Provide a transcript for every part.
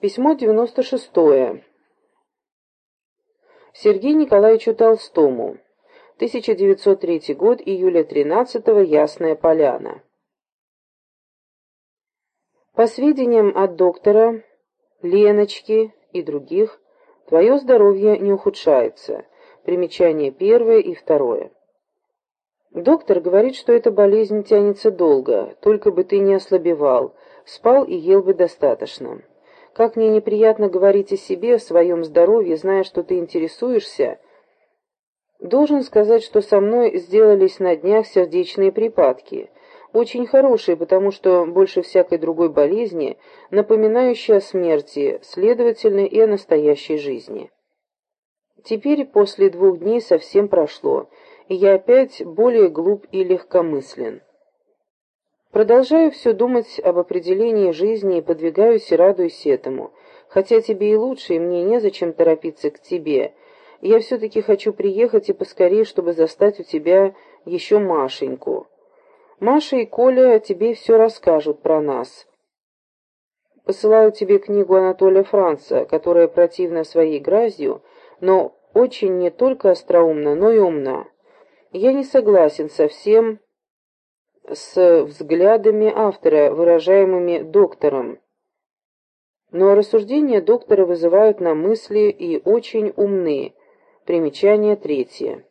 Письмо 96. Сергею Николаевичу Толстому. 1903 год, июля 13 -го, Ясная Поляна. По сведениям от доктора, Леночки и других, твое здоровье не ухудшается. Примечание первое и второе. Доктор говорит, что эта болезнь тянется долго, только бы ты не ослабевал, спал и ел бы достаточно. Как мне неприятно говорить о себе, о своем здоровье, зная, что ты интересуешься. Должен сказать, что со мной сделались на днях сердечные припадки. Очень хорошие, потому что больше всякой другой болезни, напоминающие о смерти, следовательно, и о настоящей жизни. Теперь, после двух дней, совсем прошло, и я опять более глуп и легкомыслен. Продолжаю все думать об определении жизни и подвигаюсь и радуюсь этому. Хотя тебе и лучше, и мне незачем торопиться к тебе. Я все-таки хочу приехать и поскорее, чтобы застать у тебя еще Машеньку. Маша и Коля тебе все расскажут про нас. Посылаю тебе книгу Анатолия Франца, которая противна своей грязью, но очень не только остроумна, но и умна. Я не согласен со всем с взглядами автора, выражаемыми доктором. Но рассуждения доктора вызывают на мысли и очень умные. Примечание третье.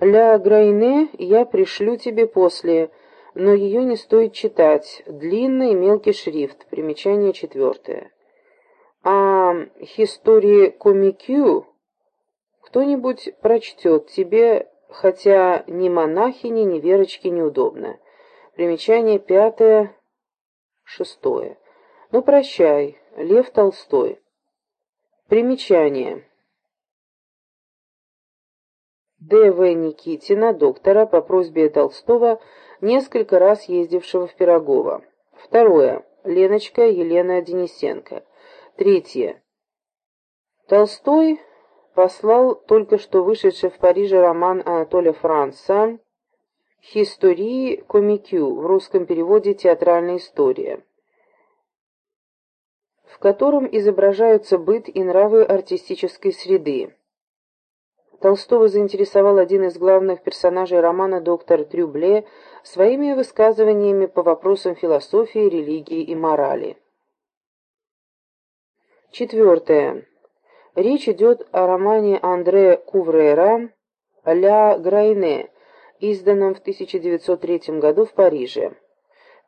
«Ля Грайне я пришлю тебе после, но ее не стоит читать. Длинный мелкий шрифт. Примечание четвертое. А «Истории комикю» Кто-нибудь прочтет тебе, хотя ни монахине, ни Верочке неудобно. Примечание пятое, шестое. Ну, прощай, Лев Толстой. Примечание. Д.В. Никитина, доктора, по просьбе Толстого, несколько раз ездившего в Пирогово. Второе. Леночка Елена Денисенко. Третье. Толстой послал только что вышедший в Париже роман Анатолия Франца «Истории комикю» в русском переводе «Театральная история», в котором изображаются быт и нравы артистической среды. Толстого заинтересовал один из главных персонажей романа доктор Трюбле своими высказываниями по вопросам философии, религии и морали. Четвертое. Речь идет о романе Андре Куврера «Ля Грайне», изданном в 1903 году в Париже.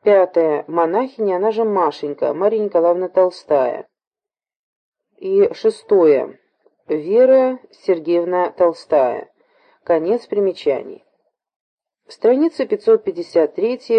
Пятое. Монахиня, она же Машенька, Мария Николаевна Толстая. И шестое. Вера Сергеевна Толстая. Конец примечаний. Страница 553